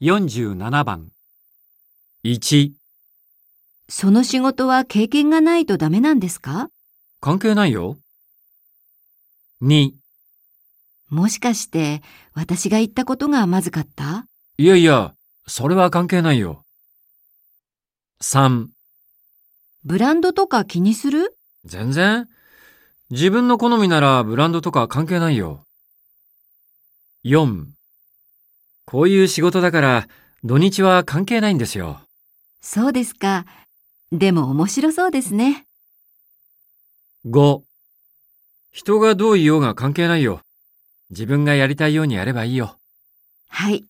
47番。1、その仕事は経験がないとダメなんですか？関係ないよ。2、もしかして私が言ったことがまずかった？いやいや、それは関係ないよ。3、ブランドとか気にする？全然。自分の好みならブランドとか関係ないよ。4、こういう仕事だから土日は関係ないんですよ。そうですか。でも面白そうですね。5人がどう言おうが関係ないよ。自分がやりたいようにやればいいよ。はい。